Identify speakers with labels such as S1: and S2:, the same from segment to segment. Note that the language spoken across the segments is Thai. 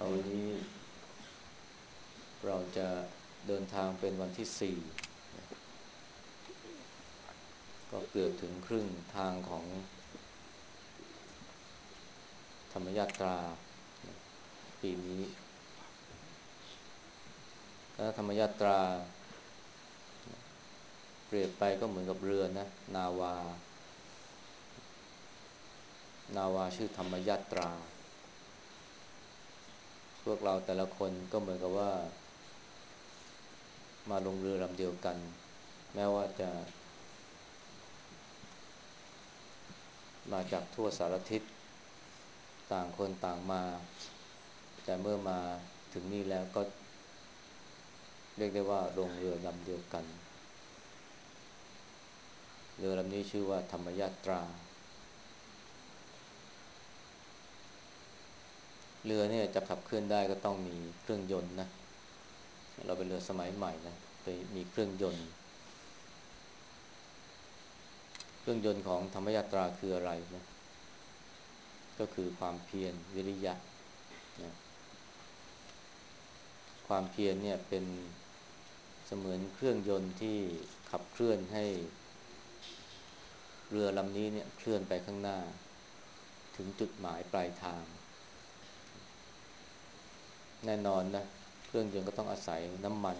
S1: เอาวันนี้ เราจะเดินทางเป็นวันที่สี่ก็เกือบถึงครึ่งทางของ ธรรมยาตรา ปีนี้คณะธรรมยาตรา เปรียบไปก็เหมือนกับเรือนะ นาวา นาวาชื่อธรรมยาตรา วกเราแต่ละคนก็เหมือนกับว่า มาลงเรือลำเดียวกัน แม้ว่าจะ มาจากทั่วสารทิศต่างคนต่างมา แต่เมื่อมาถึงนี่แล้วก็ เรียกได้ว่าลงเรือลำเดียวกัน เรือลำนี้ชื่อว่าธรรมยาตรา เรือเนี่ยจะขับเคลื่อนได้ก็ต้องมีเครื่องยนต์นะเราเป็นเรือสมัยใหม่นะไปมีเครื่องยนต์ เครื่องยนต์ของธรรมยาตราคืออะไรนะก็คือความเพียรวิริยะนะความเพียรเนี่ยเป็นเสมือนเครื่องยนต์ที่ขับเคลื่อนให้ เรือลำนี้เนี่ยเคลื่อนไปข้างหน้า ถึงจุดหมายปลายทาง แน่นอนนะเครื่องยนต์ก็ต้องอาศัยน้ำมัน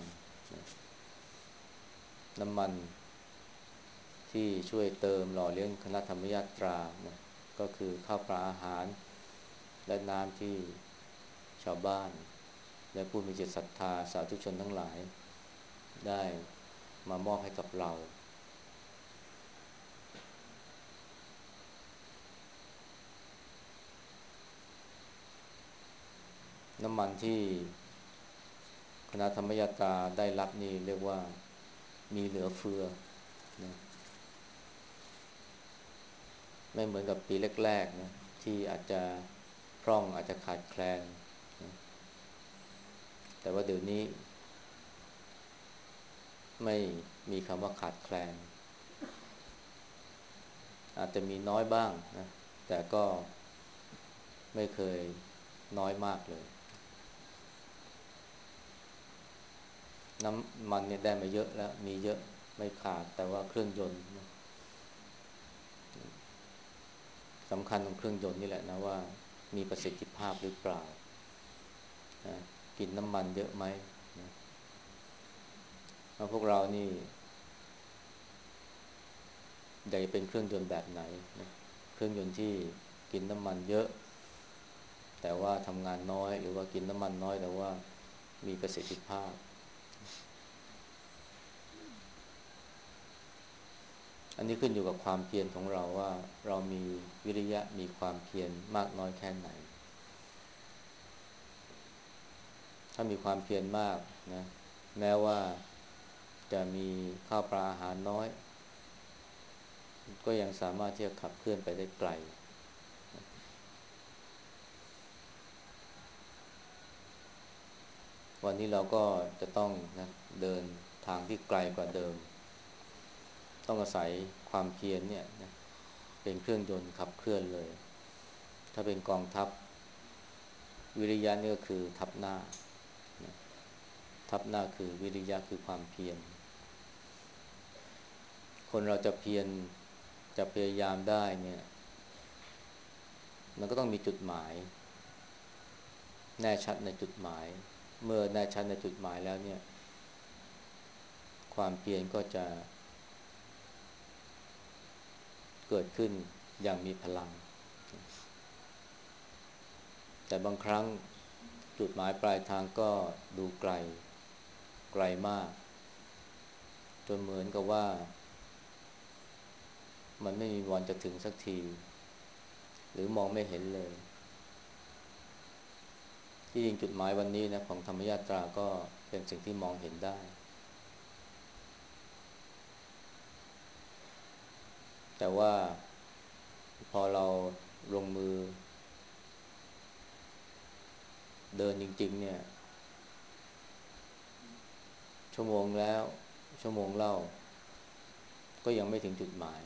S1: น้ำมันที่ช่วยเติมหล่อเลี้ยงคณะธรรมยาตรานะก็คือข้าวปลาอาหาร และน้ำที่ชาวบ้าน และผู้มีจิตศรัทธาสาธุชนทั้งหลาย ได้มามอบให้กับเรา น้ำมันที่คณะธรรมยตาได้รับนี่เรียกว่ามีเหลือเฟือนะไม่เหมือนกับปีแรกๆนะที่อาจจะพร่องอาจจะขาดแคลนนะแต่ว่าเดี๋ยวนี้ ไม่มีคำว่าขาดแคลน อาจจะมีน้อยบ้างนะแต่ก็ไม่เคยน้อยมากเลย น้ำมันเนี่ยได้มาเยอะแล้ว มีเยอะไม่ขาด แต่ว่าเครื่องยนต์สำคัญของเครื่องยนต์นี่แหละนะว่ามีประสิทธิภาพหรือเปล่า กินน้ำมันเยอะไหมพวกเรานี่ใหญ่เป็นเครื่องยนต์แบบไหนนะเครื่องยนต์ที่กินน้ำมันเยอะ แต่ว่าทำงานน้อย หรือว่ากินน้ำมันน้อยแต่ว่ามีประสิทธิภาพ อันนี้ขึ้นอยู่กับความเพียรของเราว่าเรามีวิริยะมีความเพียรมากน้อยแค่ไหน ถ้ามีความเพียรมากนะแม้ว่าจะมีข้าวปลาอาหารน้อย ก็ยังสามารถที่จะขับเคลื่อนไปได้ไกล วันนี้เราก็จะต้องนะเดินทางที่ไกลกว่าเดิม ต้องอาศัยความเพียรเนี่ยนะเป็นเครื่องยนต์ขับเคลื่อนเลย ถ้าเป็นกองทัพ วิริยะนี่ก็คือทับหน้าทับหน้าคือวิริยะคือความเพียร คนเราจะเพียรจะพยายามได้เนี่ย มันก็ต้องมีจุดหมาย แน่ชัดในจุดหมาย เมื่อแน่ชัดในจุดหมายแล้วเนี่ย ความเพียรก็จะ เกิดขึ้นอย่างมีพลัง แต่บางครั้งจุดหมายปลายทางก็ดูไกล ไกลมาก จนเหมือนกับว่า มันไม่มีวันจะถึงสักที หรือมองไม่เห็นเลย ที่จริงจุดหมายวันนี้นะของธรรมยาตราก็เป็นสิ่งที่มองเห็นได้ แต่ว่าพอเราลงมือ เดินจริง ๆ เนี่ย ชั่วโมงแล้ว ชั่วโมงเล่า ก็ยังไม่ถึงจุดหมาย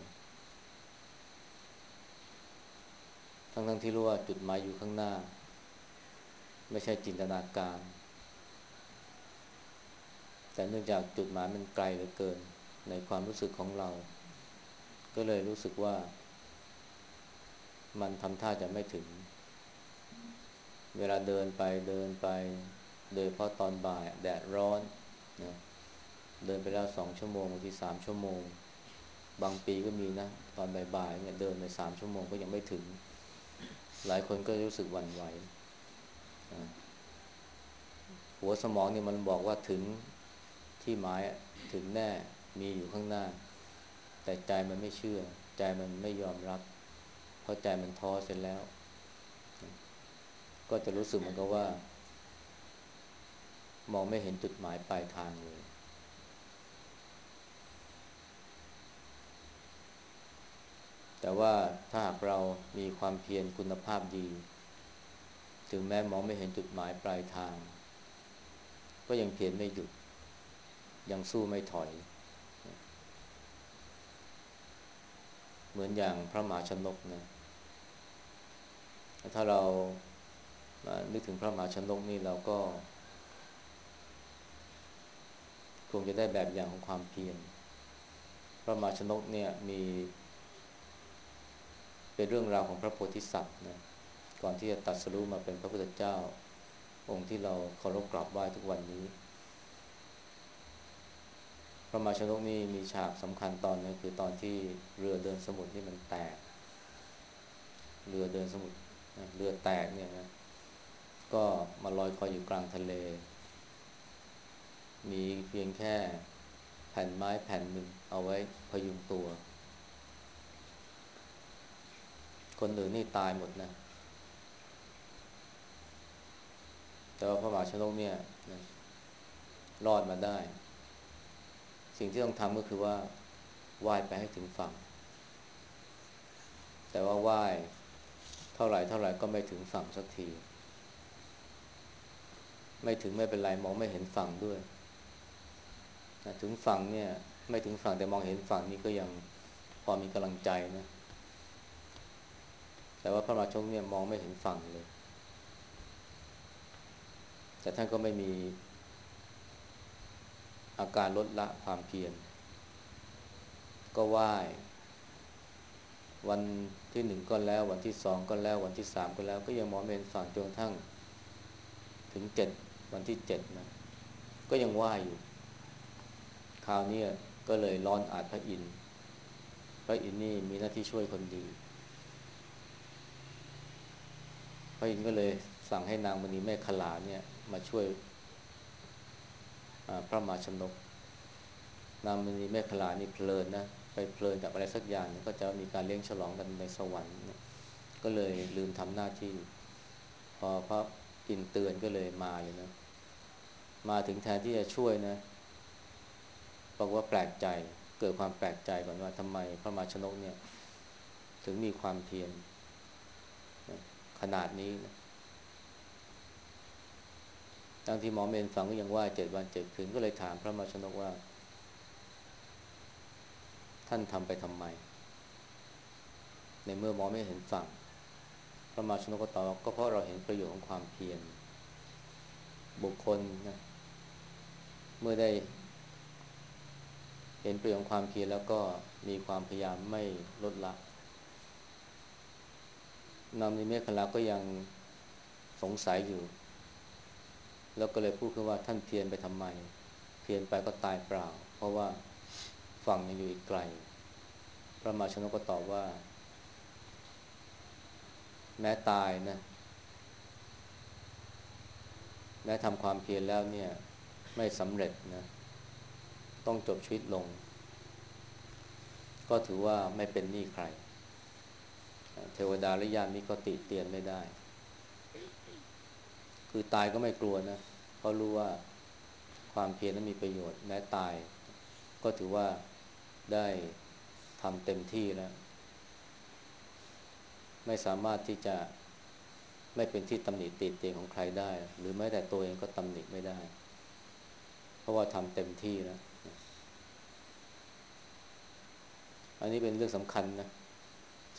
S1: ทั้งๆทที่รู้ว่าจุดหมายอยู่ข้างหน้า ไม่ใช่จินตนาการ แต่เนื่องจากจุดหมายมันไกลเหลือเกิน ในความรู้สึกของเรา ก็เลยรู้สึกว่า มันทำท่าจะไม่ถึง เวลาเดินไปเดินไป โดยเพราะตอนบ่ายแดดร้อนนะเดินไปแล้วสองชั่วโมงบางทีสามชั่วโมง บางปีก็มีนะ ตอนบ่ายๆเนี่ยเดินไปสามชั่วโมงก็ยังไม่ถึง หลายคนก็รู้สึกหวั่นไหวหัวสมองเนี่ยมันบอกว่าถึงที่หมายถึงแน่มีอยู่ข้างหน้า แต่ใจมันไม่เชื่อ ใจมันไม่ยอมรับ เพราะใจมันท้อเสร็จแล้ว ก็จะรู้สึกเหมือนกับว่า มองไม่เห็นจุดหมายปลายทางเลย แต่ว่าถ้าหากเรามีความเพียรคุณภาพดี ถึงแม้มองไม่เห็นจุดหมายปลายทาง ก็ยังเพียรไม่หยุด ยังสู้ไม่ถอย เหมือนอย่างพระมหาชนกนะถ้าเรานึกถึงพระมหาชนกนี่เราก็คงจะได้แบบอย่างของความเพียรพระมหาชนกเนี่ยมี เป็นเรื่องราวของพระโพธิสัตว์นะก่อนที่จะตัดสรุปมาเป็นพระพุทธเจ้า องค์ที่เราเคารพกราบไหว้ทุกวันนี้ พระมาชนกนี่มีฉากสำคัญตอนนึงคือตอนที่เรือเดินสมุทรนี่มันแตก เรือเดินสมุทรเรือแตกเนี่ยนะก็มาลอยคอยอยู่กลางทะเล มีเพียงแค่แผ่นไม้แผ่นหนึ่งเอาไว้พยุงตัว คนอื่นนี่ตายหมดนะ แต่ว่าพระมหาชนกเนี่ยรอดมาได้ สิ่งที่ต้องทำก็คือว่าว่ายไปให้ถึงฝั่ง แต่ว่าว่ายเท่าไหร่เท่าไหร่ก็ไม่ถึงฝั่งสักที ไม่ถึงไม่เป็นไรมองไม่เห็นฝั่งด้วยถึงฝั่งเนี่ย ไม่ถึงฝั่งแต่มองเห็นฝั่งนี้ก็ยังพอมีกำลังใจนะ แต่ว่าพระราชงเนี่ยมองไม่เห็นฝั่งเลย แต่ท่านก็ไม่มี อาการลดละความเพียรก็ไหว้วันที่หนึ่งก็แล้ว วันที่สองก็แล้ว วันที่สามก็แล้ว ก็ยังมองไม่เห็นฝั่งจนทั้ง ถึงเจ็ดวันที่เจ็ดนะ ก็ยังไหว้อยู่ คราวนี้ก็เลยร้อนอาจพระอินทร์พระอินทร์นี่มีหน้าที่ช่วยคนดี พระอินทร์ก็เลยสั่งให้นางมณีแม่ขลาเนี่ย มาช่วย พระมาชนกนามณีเมฆลานี่เพลินนะไปเพลินกับอะไรสักอย่างก็จะมีการเลี้ยงฉลองกันในสวรรค์ก็เลยลืมทำหน้าที่ พอพระอินเตือนก็เลยมาเลยนะ มาถึงแทนที่จะช่วยนะบอกว่าแปลกใจเกิดความแปลกใจก่อนว่าทำไมพระมาชนกเนี่ย ถึงมีความเพียรขนาดนี้นะ ทั้งที่หมอเมนฟังก็ยังว่าเจ็ดวันเจ็ดคืนก็เลยถามพระมาชนกว่า ท่านทำไปทำไม ในเมื่อหมอไม่เห็นฝั่ง พระมาชนกก็ตอบก็เพราะเราเห็นประโยชน์ของความเพียรบุคคลนะเมื่อได้ เห็นประโยชน์ความเพียรแล้วก็มีความพยายามไม่ลดละนำนิเมฆลาก็ยังสงสัยอยู่ แล้วก็เลยพูดขึ้นว่าท่านเพียรไปทำไม เพียรไปก็ตายเปล่า เพราะว่าฝั่งยังอยู่อีกไกล พระมาชนกก็ตอบว่า แม้ตายนะแม้ทำความเพียรแล้วเนี่ย ไม่สำเร็จนะ ต้องจบชีวิตลง ก็ถือว่าไม่เป็นหนี้ใคร เทวดาและญาณนี้ก็ติเตียนไม่ได้ คือตายก็ไม่กลัวนะเพราะรู้ว่าความเพียรนั้นมีประโยชน์แม้ตาย ก็ถือว่าได้ทำเต็มที่แล้ว ไม่สามารถที่จะไม่เป็นที่ตำหนิติเตียงของใครได้ หรือแม้แต่ตัวเองก็ตำหนิไม่ได้ เพราะว่าทำเต็มที่แล้ว อันนี้เป็นเรื่องสำคัญนะ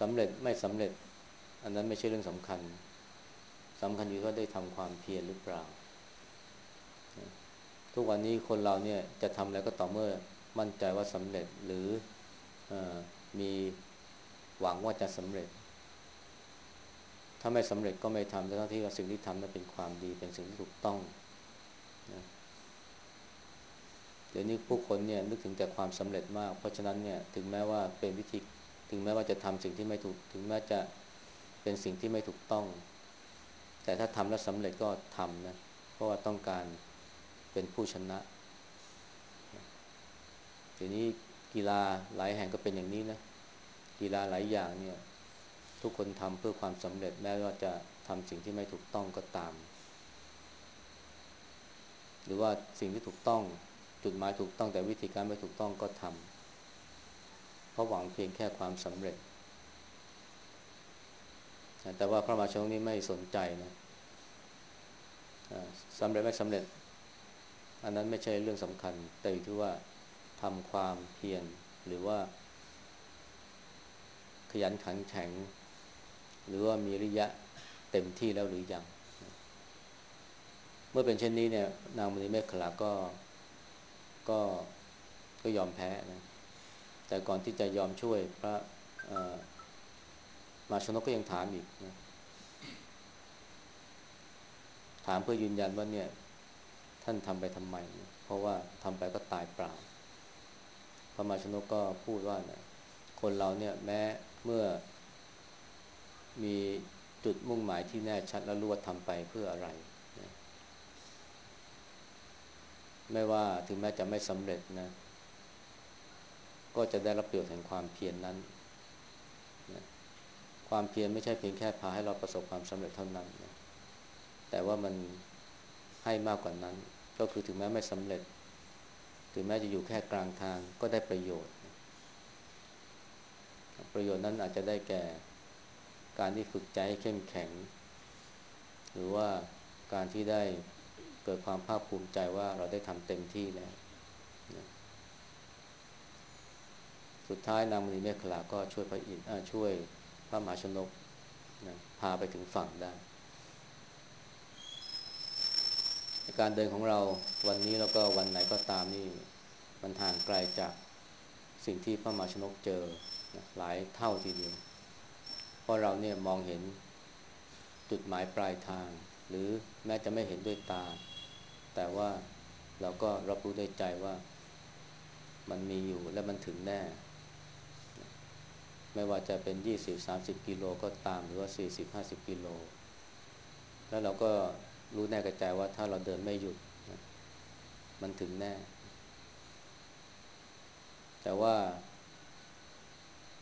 S1: สำเร็จไม่สำเร็จ อันนั้นไม่ใช่เรื่องสำคัญ สำคัญอยู่ว่าได้ทำความเพียรหรือเปล่า ทุกวันนี้คนเราเนี่ยจะทำอะไรก็ต่อเมื่อมั่นใจว่าสำเร็จหรืออมีหวังว่าจะสำเร็จ ถ้าไม่สำเร็จก็ไม่ทำทั้งที่ว่าสิ่งที่ทำนั้นเป็นความดีเป็นสิ่งที่ถูกต้องนะเดี๋ยวนี้ผู้คนเนี่ยนึกถึงแต่ความสำเร็จมาก เพราะฉะนั้นเนี่ยถึงแม้ว่าเป็นวิธีถึงแม้ว่าจะทำสิ่งที่ไม่ถูก ถึงแม้จะเป็นสิ่งที่ไม่ถูกต้อง แต่ถ้าทำแล้วสำเร็จก็ทำนะ เพราะว่าต้องการเป็นผู้ชนะทีนี้กีฬาหลายแห่งก็เป็นอย่างนี้นะ กีฬาหลายอย่างเนี่ย ทุกคนทำเพื่อความสำเร็จแม้ว่าจะทำสิ่งที่ไม่ถูกต้องก็ตาม หรือว่าสิ่งที่ถูกต้องจุดหมายถูกต้องแต่วิธีการไม่ถูกต้องก็ทำเพราะหวังเพียงแค่ความสำเร็จ แต่ว่าพระมาชงนี้ไม่สนใจนะสำเร็จไม่สำเร็จ อันนั้นไม่ใช่เรื่องสำคัญ แต่อยู่ที่ว่าทำความเพียรหรือว่า ขยันขันแข็ง หรือว่ามีริยะเต็มที่แล้วหรือยัง เมื่อเป็นเช่นนี้เนี่ย นางมณีเมฆขลาก็ก็ก็ยอมแพ้นะแต่ก่อนที่จะยอมช่วยพระ มาชนกก็ยังถามอีกนะถามเพื่อยืนยันว่าเนี่ย ท่านทำไปทำไมเพราะว่าทำไปก็ตายเปล่าพระมาชนกก็พูดว่าเนี่ยคนเราเนี่ยแม้เมื่อมีจุดมุ่งหมายที่แน่ชัดแล้วรู้ว่าทำไปเพื่ออะไรนะไม่ว่าถึงแม้จะไม่สำเร็จนะ ก็จะได้รับประโยชน์แห่งความเพียรนนั้นนะ ความเพียรไม่ใช่เพียงแค่พาให้เราประสบความสำเร็จเท่านั้นนะแต่ว่ามันให้มากกว่านั้น ก็คือถึงแม้ไม่สำเร็จ ถึงแม้จะอยู่แค่กลางทางก็ได้ประโยชน์ ประโยชน์นั้นอาจจะได้แก่การที่ฝึกใจให้เข้มแข็ง หรือว่าการที่ได้เกิดความภาคภูมิใจว่าเราได้ทำเต็มที่แล้วสุดท้ายนางมณีเมฆลาก็ช่วยพระอินทร์ช่วย ระมหาชนกนะพาไปถึงฝั่งได้ การเดินของเราวันนี้แล้วก็วันไหนก็ตามนี่มันทางไกลจากสิ่งที่พระมหาชนกเจอนะหลายเท่าทีเดียว เพราะเราเนี่ยมองเห็นจุดหมายปลายทาง หรือแม้จะไม่เห็นด้วยตา แต่ว่าเราก็รับรู้ด้วยใจว่ามันมีอยู่และมันถึงแน่ ไม่ว่าจะเป็นยี่สิบสามสิบกิโลก็ตามหรือว่าสี่สิบห้าสิบกิโล แล้วเราก็รู้แน่กระจายว่าถ้าเราเดินไม่หยุดมันถึงแน่ แต่ว่า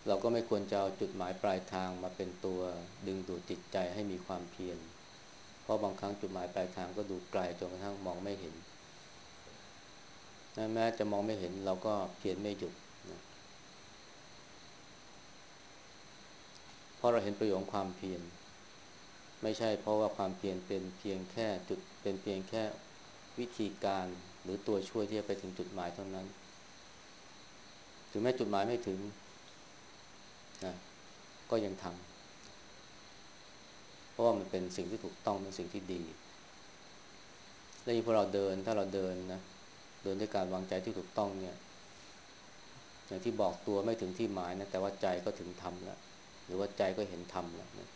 S1: เราก็ไม่ควรจะเอาจุดหมายปลายทางมาเป็นตัวดึงดูดจิตใจให้มีความเพียร เพราะบางครั้งจุดหมายปลายทางก็ดูไกลจนกระทั่งมองไม่เห็นแม้จะมองไม่เห็นเราก็เพียรไม่หยุดนะ เพราะเราเห็นประโยชน์ความเพียรไม่ใช่เพราะว่าความเพียรเป็นเพียงแค่จุดเป็นเพียงแค่วิธีการหรือตัวช่วยที่จะไปถึงจุดหมายเท่านั้น ถึงแม้จุดหมายไม่ถึงนะก็ยังทำเพราะว่ามันเป็นสิ่งที่ถูกต้องเป็นสิ่งที่ดีและยิ่งพอเราเดินถ้าเราเดินนะเดินด้วยการวางใจที่ถูกต้องเนี่ย อย่างที่บอกตัวไม่ถึงที่หมายนะแต่ว่าใจก็ถึงธรรมแล้ว รือว่าใจก็เห็นธรรมแล้วนะ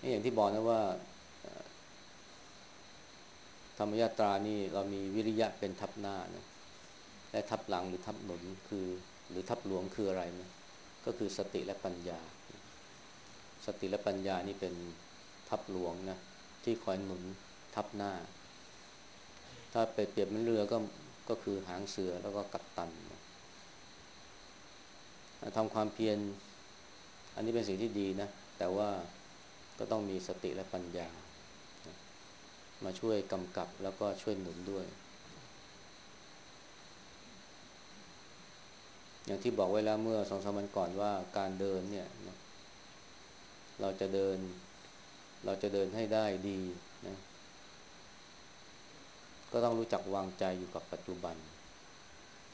S1: นี่อย่างที่บอกนะว่าธรรมยาตรานี่เรามีวิริยะเป็นทับหน้านะและทับหลังหรือทับหนุนคือ หรือทับหลวงคืออะไรนะก็คือสติและปัญญา สติและปัญญานี่เป็นทับหลวงนะที่คอยหนุนทับหน้า ถ้าไปเปรียบมันเรือก็ก็คือหางเสือแล้วก็กัปตันทำความเพียร อันนี้เป็นสิ่งที่ดีนะ แต่ว่าก็ต้องมีสติและปัญญา มาช่วยกำกับแล้วก็ช่วยหนุนด้วย อย่างที่บอกไว้แล้วเมื่อสองสามวันก่อนว่าการเดินเนี่ยเราจะเดิน เราจะเดินให้ได้ดีนะก็ต้องรู้จักวางใจอยู่กับปัจจุบัน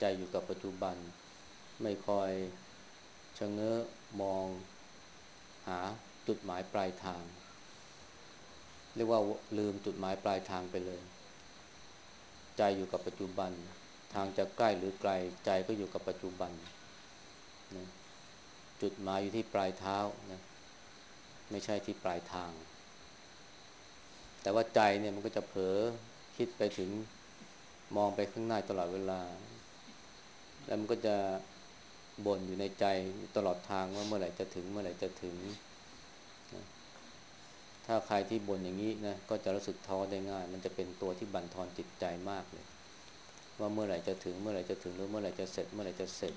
S1: ใจอยู่กับปัจจุบัน ไม่คอยชะเง้อ มองหาจุดหมายปลายทาง เรียกว่าลืมจุดหมายปลายทางไปเลย ใจอยู่กับปัจจุบัน ทางจะใกล้หรือไกลใจก็อยู่กับปัจจุบันนะจุดหมายอยู่ที่ปลายเท้านะไม่ใช่ที่ปลายทาง แต่ว่าใจเนี่ยมันก็จะเผลอคิดไปถึงมองไปข้างหน้าตลอดเวลา แล้วมันก็จะ บ่นอยู่ในใจตลอดทางว่าเมื่อไหร่จะถึงเมื่อไหร่จะถึง ถ้าใครที่บ่นอย่างนี้นะก็จะรู้สึกท้อได้ง่าย มันจะเป็นตัวที่บั่นทอนจิตใจมากเลย ว่าเมื่อไหร่จะถึงเมื่อไหร่จะถึงหรือเมื่อไหร่จะเสร็จเมื่อไหร่จะเสร็จ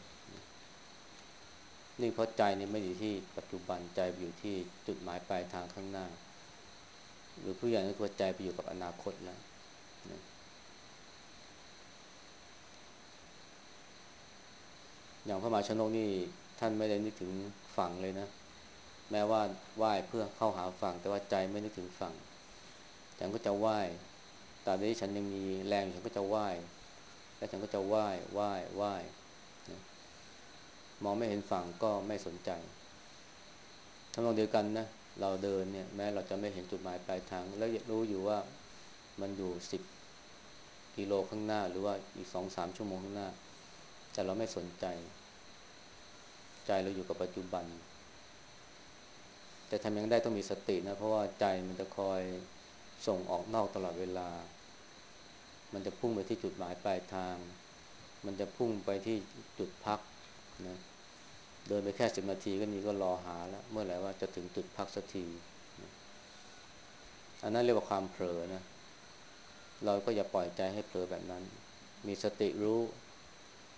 S1: นี่เพราะใจนี่ไม่อยู่ที่ปัจจุบันใจอยู่ที่จุดหมายปลายทางข้างหน้า หรือผู้ใหญ่ก็ตัวใจไปอยู่กับอนาคตแล้วนะ อย่างพระมหาชนกนี่ท่านไม่ได้นึกถึงฝั่งเลยนะ แม้ว่าไหว้เพื่อเข้าหาฝั่ง แต่ว่าใจไม่นึกถึงฝั่งฉันก็จะไหว้ตราบใดที่ฉันยังมีแรงฉันก็จะไหว้แล้วฉันก็จะไหว้ไหว้ไหว้มองไม่เห็นฝั่งก็ไม่สนใจทำนองเดียวกันนะเราเดินเนี่ย แม้เราจะไม่เห็นจุดหมายปลายทาง แล้วรู้อยู่ว่ามันอยู่สิบกิโลข้างหน้า หรือว่าอีกสองสามชั่วโมงข้างหน้า แต่เราไม่สนใจ ใจเราอยู่กับปัจจุบัน แต่ทำยังได้ต้องมีสตินะ เพราะว่าใจมันจะคอยส่งออกนอกตลอดเวลา มันจะพุ่งไปที่จุดหมายปลายทาง มันจะพุ่งไปที่จุดพักนะเดินไปแค่สิบนาทีก็นี้ก็รอหาแล้ว เมื่อไหร่ว่าจะถึงจุดพักสักทีอันนั้นเรียกว่าความเผลอนะ เราก็อย่าปล่อยใจให้เผลอแบบนั้น มีสติรู้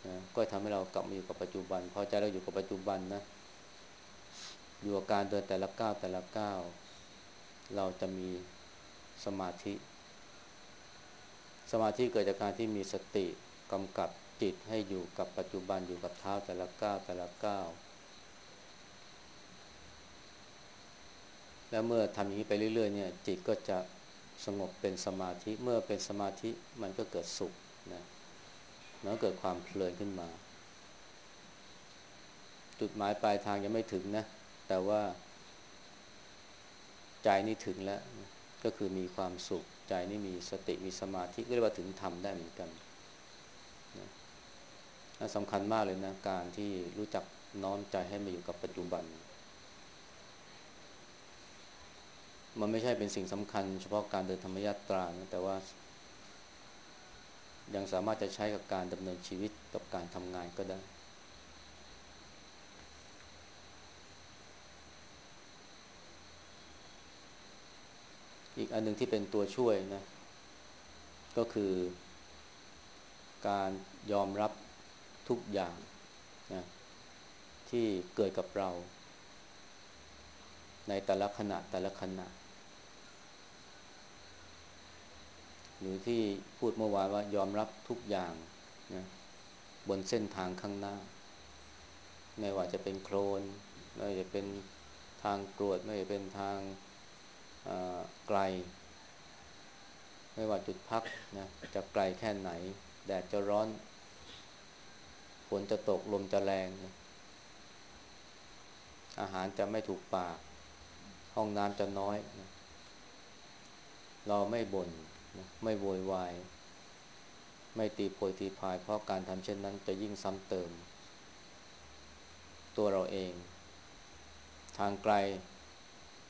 S1: นะก็ทำให้เรากลับมาอยู่กับปัจจุบันพอใจเราอยู่กับปัจจุบันนะอยู่กับการเดินแต่ละก้าวแต่ละก้าวเราจะมีสมาธิ สมาธิเกิดจากการที่มีสติกำกับจิตให้อยู่กับปัจจุบันอยู่กับเท้าแต่ละก้าวแต่ละก้าวแล้วเมื่อทำอย่างนี้ไปเรื่อยๆเนี่ยจิตก็จะสงบเป็นสมาธิเมื่อเป็นสมาธิมันก็เกิดสุขนะ มันก็เกิดความเพลินขึ้นมา จุดหมายปลายทางยังไม่ถึงนะ แต่ว่า ใจนี่ถึงแล้ว ก็คือมีความสุข ใจนี่มีสติมีสมาธิก็เรียกว่าถึงธรรมได้เหมือนกันนะสำคัญมากเลยนะ การที่รู้จักน้อมใจให้มาอยู่กับปัจจุบัน มันไม่ใช่เป็นสิ่งสำคัญ เฉพาะการเดินธรรมยาตรานะแต่ว่า ยังสามารถจะใช้กับการดำเนินชีวิตกับการทำงานก็ได้ อีกอันหนึ่งที่เป็นตัวช่วยนะ ก็คือ การยอมรับทุกอย่างนะที่เกิดกับเรา ในแต่ละขณะแต่ละขณะ หรือที่พูดเมื่อวานว่ายอมรับทุกอย่างนะบนเส้นทางข้างหน้า ไม่ว่าจะเป็นโคลนไม่ว่าจะเป็นทางกรวด ไม่ว่าจะเป็นทางไกล ไม่ว่าจุดพักนะจะไกลแค่ไหน แดดจะร้อน ฝนจะตกลมจะแรง อาหารจะไม่ถูกปาก ห้องน้ำจะน้อยนะเราไม่บน่น นะไม่โวยวาย ไม่ตีโพยตีพาย เพราะการทำเช่นนั้นจะยิ่งซ้ำเติม ตัวเราเอง ทางไกล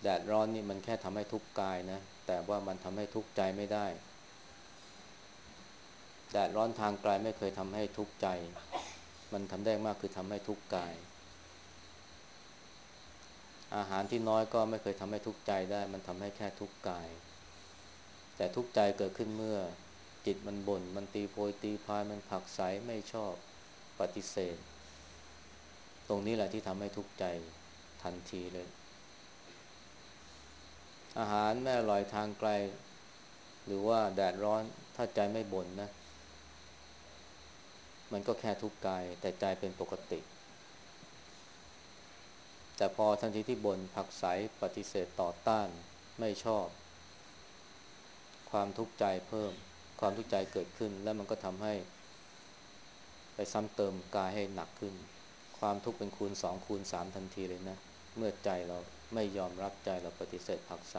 S1: แดดร้อนนี่มันแค่ทำให้ทุกข์กายนะ แต่ว่ามันทำให้ทุกข์ใจไม่ได้ แดดร้อนทางไกลไม่เคยทำให้ทุกข์ใจ มันทำได้มากคือทำให้ทุกข์กาย อาหารที่น้อยก็ไม่เคยทำให้ทุกข์ใจได้ มันทำให้แค่ทุกข์กาย แต่ทุกข์ใจเกิดขึ้นเมื่อจิตมันบน่นมันตีโพยตีพายมันผักใสไม่ชอบปฏิเสธ ตรงนี้แหละที่ทำให้ทุกข์ใจทันทีเลย อาหารแม่อร่อยทางไกล หรือว่าแดดร้อนถ้าใจไม่บ่นนะ มันก็แค่ทุกข์กายแต่ใจเป็นปกติ แต่พอทันทีที่บ่นผักใสปฏิเสธต่อต้านไม่ชอบ ความทุกข์ใจเพิ่ม ความทุกข์ใจเกิดขึ้น แล้วมันก็ทำให้ ไปซ้ำเติมกายให้หนักขึ้น ความทุกข์เป็นคูณสองคูณสามทันทีเลยนะ เมื่อใจเราไม่ยอมรับใจเราปฏิเสธผักใส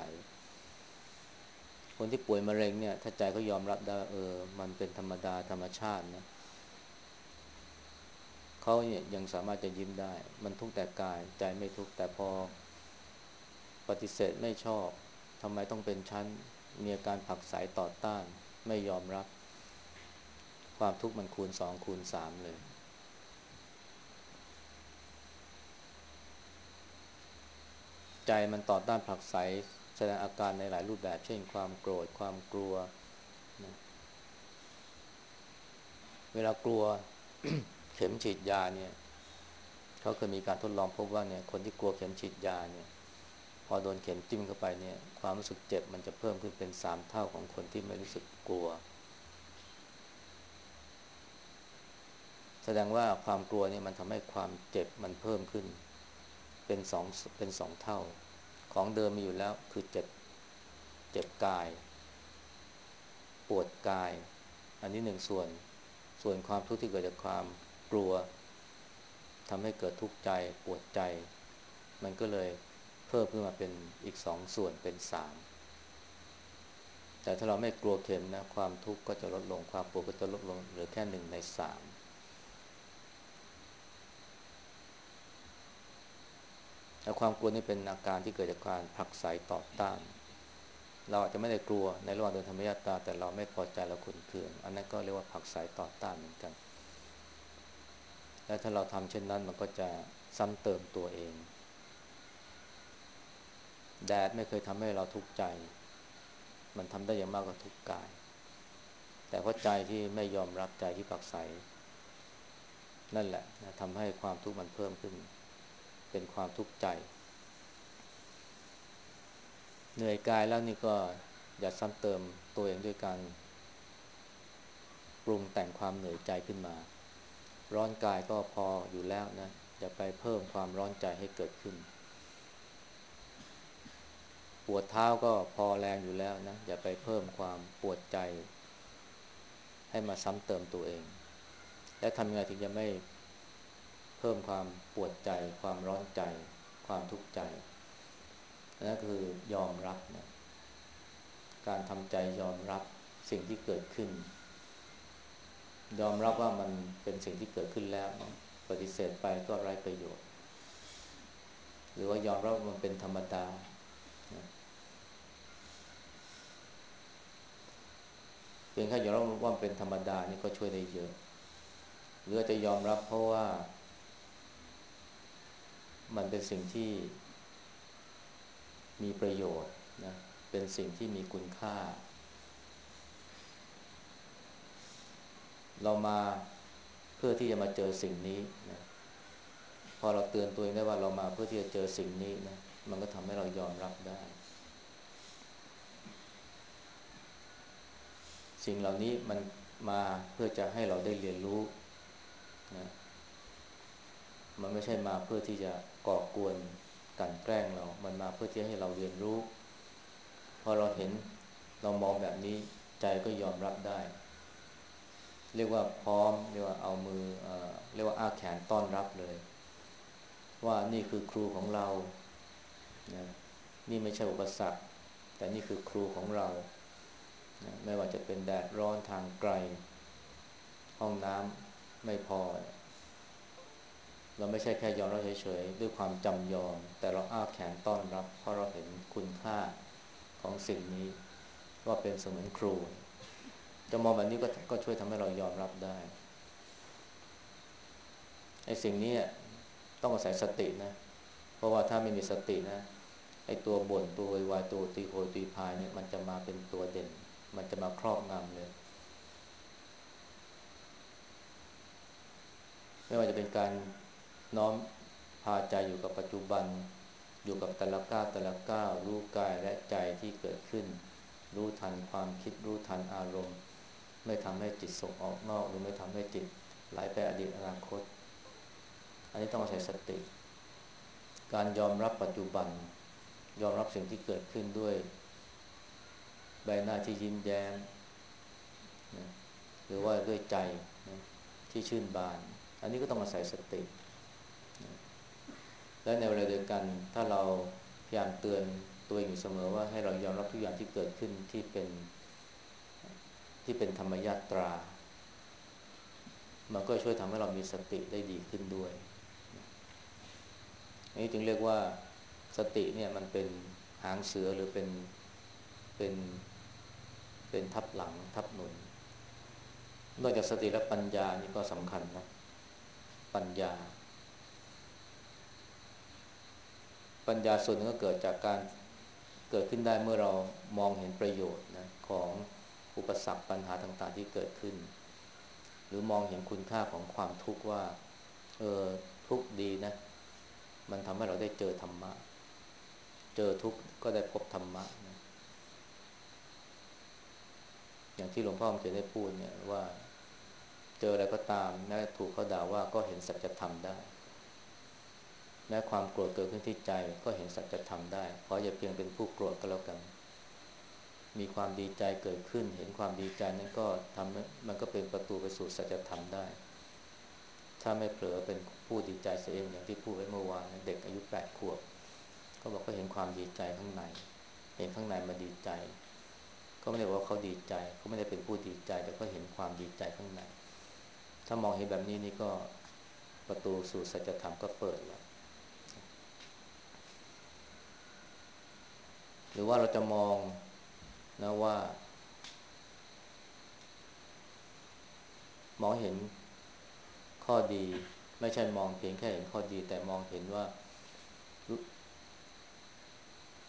S1: คนที่ป่วยมะเร็งเนี่ย ถ้าใจเขายอมรับได้เออ มันเป็นธรรมดาธรรมชาตินะเขาเนี่ยยังสามารถจะยิ้มได้ มันทุกข์แต่กาย ใจไม่ทุกข์แต่พอ ปฏิเสธไม่ชอบทำไมต้องเป็นชั้น มีอาการผักใสต่อต้าน ไม่ยอมรับ ความทุกข์มันคูณสองคูณสามเลย ใจมันต่อต้านผักใสแสดงอาการในหลายรูปแบบ เช่น ความโกรธ ความกลัวนะเวลากลัวเข็มฉีดยาเนี่ย เขาเคยมีการทดลองพบว่าเนี่ย คนที่กลัวเข็มฉีดยาเนี่ย พอโดนเข็มจิ้มเข้าไปเนี่ยความรู้สึกเจ็บมันจะเพิ่มขึ้นเป็นสามเท่าของคนที่ไม่รู้สึกกลัว แสดงว่าความกลัวเนี่ยมันทำให้ความเจ็บมันเพิ่มขึ้น เป็นสองเป็นสองเท่า ของเดิมมีอยู่แล้วคือเจ็บเจ็บกาย ปวดกาย อันนี้หนึ่งส่วน ส่วนความทุกข์ที่เกิดจากความกลัวทำให้เกิดทุกข์ใจปวดใจ มันก็เลย เพิ่มขึ้นมาเป็นอีกสองส่วนเป็นสามแต่ถ้าเราไม่กลัวเข็มนะ ความทุกข์ก็จะลดลงความปวดก็จะลดลงเหลือแค่หนึ่งในสามแต่ความกลัวนี่เป็นอาการที่เกิดจากการผักใสต่อต้าน เราอาจจะไม่ได้กลัวในระหว่างเดินธรรมยาตา แต่เราไม่พอใจแล้วขุนเคือง อันนั้นก็เรียกว่าผักใสต่อต้านเหมือนกัน และถ้าเราทำเช่นนั้นมันก็จะซ้ำเติมตัวเอง แดดไม่เคยทำให้เราทุกข์ใจ มันทำได้อย่างมากกว่าทุกข์กาย แต่เพราะใจที่ไม่ยอมรับใจที่ปักใส นั่นแหละทำให้ความทุกข์มันเพิ่มขึ้น เป็นความทุกข์ใจ เหนื่อยกายแล้วนี่ก็อย่าซ้ำเติมตัวเองด้วยการปรุงแต่งความเหนื่อยใจขึ้นมา ร้อนกายก็พออยู่แล้วนะอย่าไปเพิ่มความร้อนใจให้เกิดขึ้น ปวดเท้าก็พอแรงอยู่แล้วนะ อย่าไปเพิ่มความปวดใจ ให้มาซ้ำเติมตัวเอง และทำยังไงถึงจะไม่เพิ่มความปวดใจ ความร้อนใจ ความทุกข์ใจนั่นคือยอมรับนะการทำใจยอมรับสิ่งที่เกิดขึ้น ยอมรับว่ามันเป็นสิ่งที่เกิดขึ้นแล้วปฏิเสธไปก็ไร้ประโยชน์ หรือว่ายอมรับมันเป็นธรรมดาเพียงแค่ยอมรับว่าเป็นธรรมดานี่ก็ช่วยได้เยอะ หรือจะยอมรับเพราะว่า มันเป็นสิ่งที่มีประโยชน์นะเป็นสิ่งที่มีคุณค่า เรามาเพื่อที่จะมาเจอสิ่งนี้นะพอเราเตือนตัวเองได้ว่าเรามาเพื่อที่จะเจอสิ่งนี้นะมันก็ทำให้เรายอมรับได้ สิ่งเหล่านี้มันมาเพื่อจะให้เราได้เรียนรู้นะมันไม่ใช่มาเพื่อที่จะก่อกวนกันแกล้งเรา มันมาเพื่อที่ให้เราเรียนรู้ พอเราเห็นเรามองแบบนี้ใจก็ยอมรับได้ เรียกว่าพร้อมเรียกว่าเอามือเอเรียกว่าอาแขนต้อนรับเลย ว่านี่คือครูของเรานะนี่ไม่ใช่อุปสรรค แต่นี่คือครูของเรา ไม่ว่าจะเป็นแดดร้อนทางไกล ห้องน้ำไม่พอ เราไม่ใช่แค่ยอมรับเฉยๆด้วยความจำยอม แต่เราอ้าแขนต้อนรับ เพราะเราเห็นคุณค่าของสิ่งนี้ว่าเป็นเสมือนครู จะมองแบบนี้ก็ก็ช่วยทำให้เรายอมรับได้ไอ้สิ่งนี้ต้องอาศัยสตินะ เพราะว่าถ้าไม่มีสตินะไอ้ตัวบ่นตัววายตัวตีโพยตีพายเนี่ยมันจะมาเป็นตัวเด่น มันจะมาครอบงำเลยไม่ว่าจะเป็นการน้อมพาใจอยู่กับปัจจุบัน อยู่กับแต่ละก้าวแต่ละก้าวรู้กายและใจที่เกิดขึ้น รู้ทันความคิดรู้ทันอารมณ์ ไม่ทำให้จิตส่งออกนอก หรือไม่ทำให้จิตไหลไปอดีตอนาคต อันนี้ต้องอาศัยสติ การยอมรับปัจจุบัน ยอมรับสิ่งที่เกิดขึ้นด้วย ใบหน้าที่ยิ้มแย้มนะหรือว่าด้วยใจนะที่ชื่นบาน อันนี้ก็ต้องอาศัยสตินะและในเวลาเดียวกัน ถ้าเราพยายามเตือนตัวเองอยู่เสมอว่าให้เรายอมรับทุกอย่างที่เกิดขึ้นที่เป็นที่เป็นธรรมญาตรา มันก็ช่วยทำให้เรามีสติได้ดีขึ้นด้วยนี้จึงเรียกว่าสติเนี่ยมันเป็นหางเสือหรือเป็นเป็น เป็นทับหลังทับหนุน นอกจากสติและปัญญานี่ก็สำคัญนะปัญญา ปัญญาส่วนนึงก็เกิดจากการเกิดขึ้นได้เมื่อเรามองเห็นประโยชน์นะของอุปสรรคปัญหาต่างๆที่เกิดขึ้น หรือมองเห็นคุณค่าของความทุกข์ว่าเออทุกข์ดีนะ มันทำให้เราได้เจอธรรมะ เจอทุกข์ก็ได้พบธรรมะนะ อย่างที่หลวงพ่อเคยได้พูดเนี่ยว่า เจออะไรก็ตามแม้ถูกเขาด่าว่าก็เห็นสัจธรรมได้แม้ความโกรธเกิดขึ้นที่ใจก็เห็นสัจธรรมได้เพราะอย่าเพียงเป็นผู้โกรธก็แล้วกัน มีความดีใจเกิดขึ้น เห็นความดีใจนั้นก็ทำมันก็เป็นประตูไปสู่สัจธรรมได้ ถ้าไม่เผลอเป็นผู้ดีใจเสียเองอย่างที่พูดไว้เมื่อวานเด็กอายุแปดขวบเขาบอกก็เห็นความดีใจข้างใน เห็นข้างในมาดีใจ ก็ไม่ได้ว่าเขาดีใจเขาไม่ได้เป็นผู้ดีใจ แต่ก็เห็นความดีใจข้างในถ้ามองเห็นแบบนี้นี่ก็ประตูสู่สัจธรรมก็เปิดแล้วหรือว่าเราจะมองนะว่า มองเห็นข้อดี ไม่ใช่มองเพียงแค่เห็นข้อดี แต่มองเห็นว่า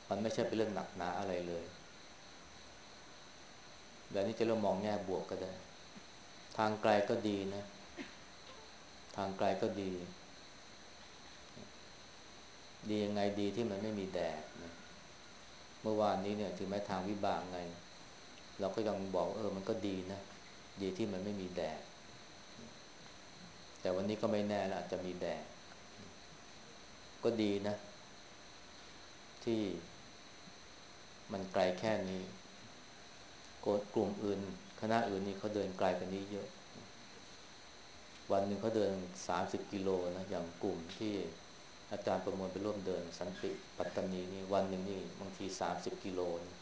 S1: มันไม่ใช่เป็นเรื่องหนักหนาอะไรเลย แบบนี้จะเริ่มมองแง่บวกก็ได้ ทางไกลก็ดีนะ ทางไกลก็ดี ดียังไงดีที่มันไม่มีแดดนะเมื่อวานนี้เนี่ยถึงแม้ทางวิบากไง เราก็ยังบอกเออมันก็ดีนะ ดีที่มันไม่มีแดด แต่วันนี้ก็ไม่แน่ละจะมีแดด ก็ดีนะ ที่มันไกลแค่นี้ กลุ่มอื่น คณะอื่นนี่เขาเดินไกลกันนี้เยอะ วันหนึ่งเขาเดินสามสิบกิโลนะอย่างกลุ่มที่อาจารย์ประมวลไปร่วมเดิน สันติปัตตานีนี่วันหนึ่งนี่บางทีสามสิบกิโลนะ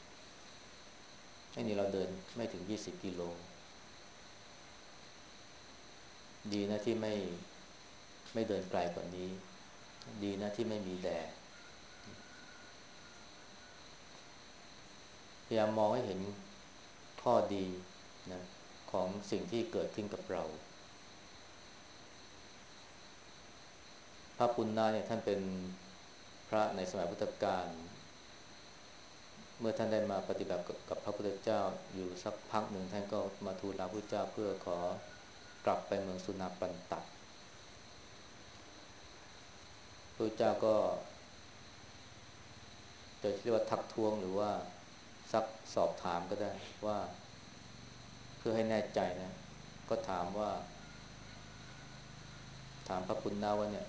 S1: ไอ้นี่เราเดินไม่ถึงยี่สิบกิโล ดีนะที่ไม่ไม่เดินไกลกว่านี้ ดีนะที่ไม่มีแดดพยายามมองให้เห็น ข้อดีนะของสิ่งที่เกิดขึ้นกับเรา พระปุณณะเนี่ยท่านเป็นพระในสมัยพุทธกาลเมื่อท่านได้มาปฏิบัติกับพระพุทธเจ้าอยู่สักพักหนึ่งท่านก็มาทูลลาพระเจ้าเพื่อขอกลับไปเมืองสุนาปันตักพระเจ้าก็จะเรียกว่าทักท้วงหรือว่า ซักสอบถามก็ได้ว่า เพื่อให้แน่ใจนะ ก็ถามว่า ถามพระปุณณาว่าเนี่ย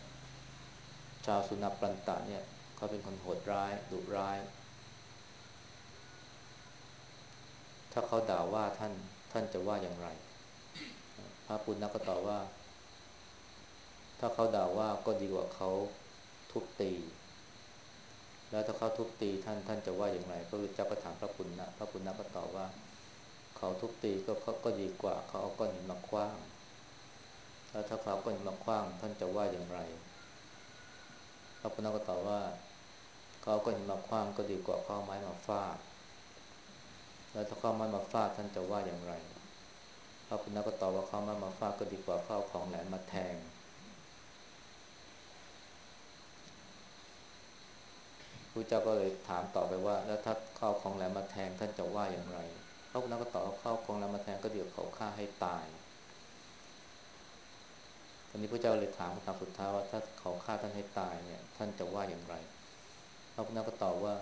S1: ชาวสุนัปันตะเนี่ยเขาเป็นคนโหดร้ายดุร้าย ถ้าเขาด่าว่าท่านท่านจะว่าอย่างไร พระปุณณะก็ตอบว่า ถ้าเขาด่าว่าก็ดีกว่าเขาทุบตี แล้วถ้าเขาทุบตีท่านท่านจะว่าอย่างไรพระพุทธเจ้าก็ถามพระปุณณะพระปุณณะก็ตอบว่า เขาทุบตีก็เขาก็ดีกว่า เขาเอาก้อนหินมาคว้าง แล้วถ้าเขาก้อนหินมาคว้าง ท่านจะว่าอย่างไร พระปุณณะก็ตอบว่า เขาก้อนหินมาคว้างก็ดีกว่าเขาไม้มาฟาดแล้วถ้าเขาไม้มาฟาดท่านจะว่าอย่างไร พระปุณณะก็ตอบว่าเขาไม้มาฟาดก็ดีกว่าเขาของแหลมมาแทงพ ระเจ้าก็เลยถามต่อไปว่า แล้วถ้าเข้าของแหลมมาแทงท่านจะว่าอย่างไรพระพุทธก็ตอบว่าเข้าของแหลมมาแทงก็เดี๋ยวเขาฆ่าให้ตายตอนนี้พระเจ้าเลยถามคำถามสุดท้ายว่าถ้าเขาฆ่าท่านให้ตายเนี่ย ท่านจะว่าอย่างไรพระพุทธก็ตอบว่า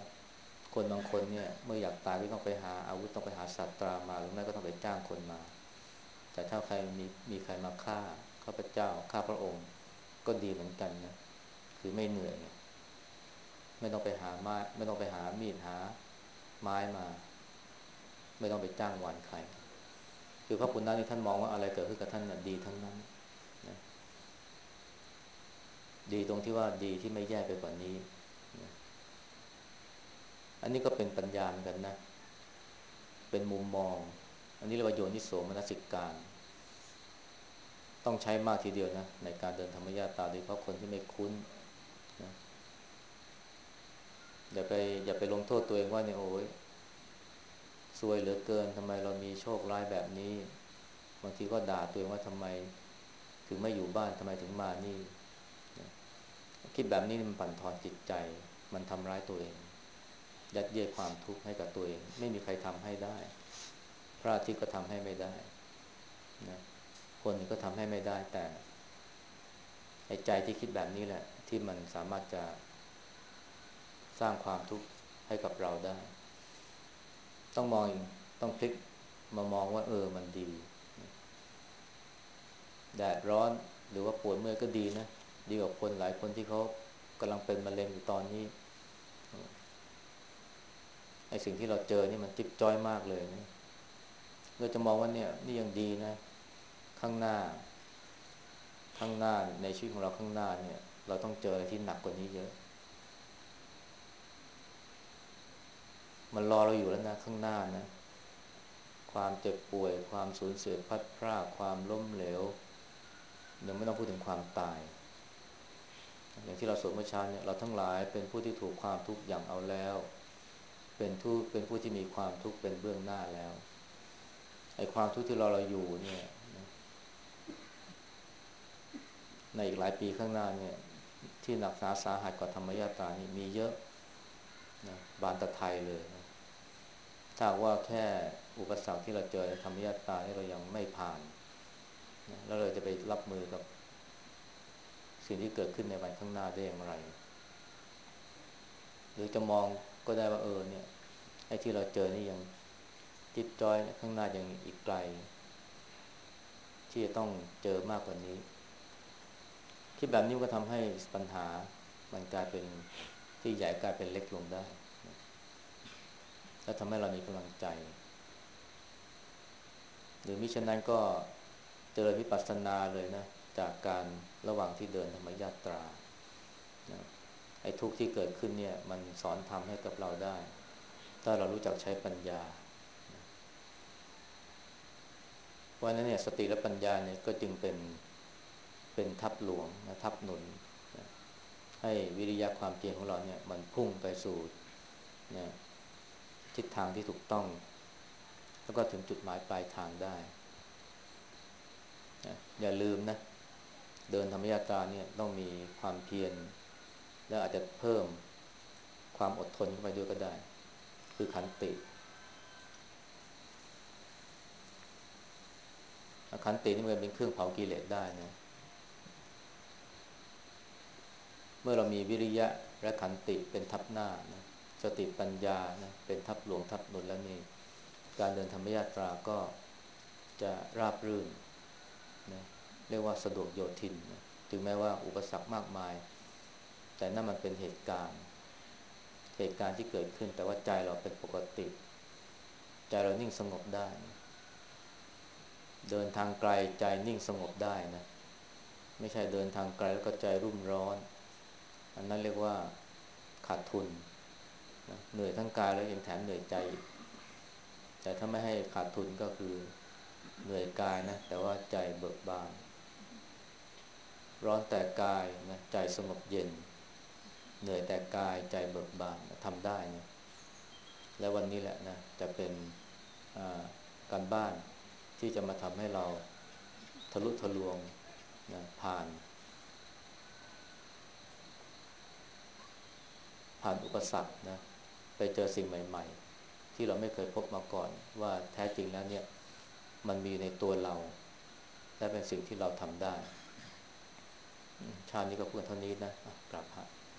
S1: คนบางคนเนี่ย เมื่ออยากตายก็ต้องไปหาอาวุธต้องไปหาสัตว์ตรามา หรือไม่ก็ต้องไปจ้างคนมา แต่ถ้าใครมีมีใครมาฆ่าข้าพเจ้าฆ่าพระองค์ ก็ดีเหมือนกันนะคือไม่เหนื่อย ไม่ต้องไปหาไม้ไม่ต้องไปหามีดหาไม้มา ไม่ต้องไปจ้างวานใครคือพระปุณณะนี่ท่านมองว่าอะไรเกิดขึ้นกับท่านน่ะดีทั้งนั้นนะดีตรงที่ว่าดีที่ไม่แย่ไปกว่านี้นะอันนี้ก็เป็นปัญญาเหมือนกันนะ เป็นมุมมอง อันนี้เรียกว่าโยนิโสมนสิกการ ต้องใช้มากทีเดียวนะในการเดินธรรมญาตาโดยเฉพาะคนที่ไม่คุ้น อย่าไปอย่าไปลงโทษตัวเองว่าเนี่ยโอ้ยซวยเหลือเกินทำไมเรามีโชคร้ายแบบนี้ บางทีก็ด่าตัวเองว่าทำไม ถึงไม่อยู่บ้านทำไมถึงมานี่ คิดแบบนี้มันปั่นทอนจิตใจ มันทำร้ายตัวเอง ยัดเยียดความทุกข์ให้กับตัวเอง ไม่มีใครทำให้ได้ พระอาทิตย์ก็ทำให้ไม่ได้นะคนอื่นก็ทำให้ไม่ได้แต่ใจที่คิดแบบนี้แหละ ที่มันสามารถจะ สร้างความทุกข์ให้กับเราได้ ต้องมองต้องพลิกมามองว่า เออมันดีแดดร้อนหรือว่าปวดเมื่อยก็ดีนะดีกว่าคนหลายคนที่เขากำลังเป็นมะเร็งอยู่ตอนนี้ไอ้สิ่งที่เราเจอนี่มันจิ๊บจ้อยมากเลยนะเราจะมองว่าเนี่ย นี่ยังดีนะ ข้างหน้า ข้างหน้าในชีวิตของเราข้างหน้าเนี่ย เราต้องเจออะไรที่หนักกว่านี้เยอะ มันรอเราอยู่แล้วนะข้างหน้านะ ความเจ็บป่วย ความสูญเสียพัดพรากความล้มเหลวยังไม่ต้องพูดถึงความตาย อย่างที่เราสวดเมื่อเช้าเนี่ยเราทั้งหลายเป็นผู้ที่ถูกความทุกข์อย่างเอาแล้ว เป็นผู้เป็นผู้ที่มีความทุกข์เป็นเบื้องหน้าแล้วไอ้ความทุกข์ที่เราเราอยู่เนี่ยในอีกหลายปีข้างหน้าเนี่ย ที่หนักสาสาหัสกว่าธรรมยาตานี่มีเยอะนะบานตะไทยเลย ถ้าว่าแค่อุปสรรคที่เราเจอในธรรมยาตานี่เรายังไม่ผ่านนะแล้วเราจะไปรับมือกับสิ่งที่เกิดขึ้นในวันข้างหน้าได้อย่างไร หรือจะมองก็ได้ว่าเออเนี่ยไอ้ที่เราเจอนี่ยังจิตจอยข้างหน้ายังอีกไกล ที่จะต้องเจอมากกว่านี้คิดแบบนี้ก็ทำให้ปัญหามันกลายเป็นที่ใหญ่กลายเป็นเล็กลงได้ และทำให้เรามีกำลังใจ หรือมิฉะนั้นก็เจริญวิปัสสนาเลยนะ จากการระหว่างที่เดินธรรมยาตรานะไอ้ทุกข์ที่เกิดขึ้นเนี่ย มันสอนทำให้กับเราได้ ถ้าเรารู้จักใช้ปัญญาเพราะนั้นเนี่ยสติและปัญญาเนี่ยก็จึงเป็นเป็นทับหลวงนะทับหนุนนะให้วิริยะความเพียรของเราเนี่ย มันพุ่งไปสู่นะ ทิศทางที่ถูกต้อง แล้วก็ถึงจุดหมายปลายทางได้นะอย่าลืมนะ เดินธรรมยาตราเนี่ยต้องมีความเพียร และอาจจะเพิ่มความอดทนเข้าไปด้วยก็ได้ คือขันติ ขันตินี่มันเป็นเครื่องเผากิเลสได้นะเมื่อเรามีวิริยะและขันติเป็นทับหน้านะ สติปัญญานะเป็นทับหลวงทับหนุนแล้วนี่การเดินธรรมยาตราก็จะราบรื่นนะเรียกว่าสะดวกโยทินนะถึงแม้ว่าอุปสรรคมากมาย แต่นั่นมันเป็นเหตุการณ์ เหตุการณ์ที่เกิดขึ้นแต่ว่าใจเราเป็นปกติ ใจเรานิ่งสงบได้นะเดินทางไกลใจนิ่งสงบได้นะไม่ใช่เดินทางไกลแล้วก็ใจรุ่มร้อน อันนั้นเรียกว่าขาดทุน นะเหนื่อยทั้งกายแล้วยังแถมเหนื่อยใจแต่ถ้าไม่ให้ขาดทุนก็คือเหนื่อยกายนะ แต่ว่าใจเบิกบาน ร้อนแต่กายนะใจสงบเย็น เหนื่อยแต่กายใจเบิกบานทำได้นะและวันนี้แหละนะจะเป็นการบ้านที่จะมาทำให้เราทะลุทะลวงนะผ่าน ผ่านอุปสรรคนะ ไปเจอสิ่งใหม่ ๆ ที่เราไม่เคยพบมาก่อน ว่าแท้จริงแล้วเนี่ยมันมีในตัวเรา และเป็นสิ่งที่เราทำได้ ชาตินี้ก็พูดเท่านี้นะกลับฮะ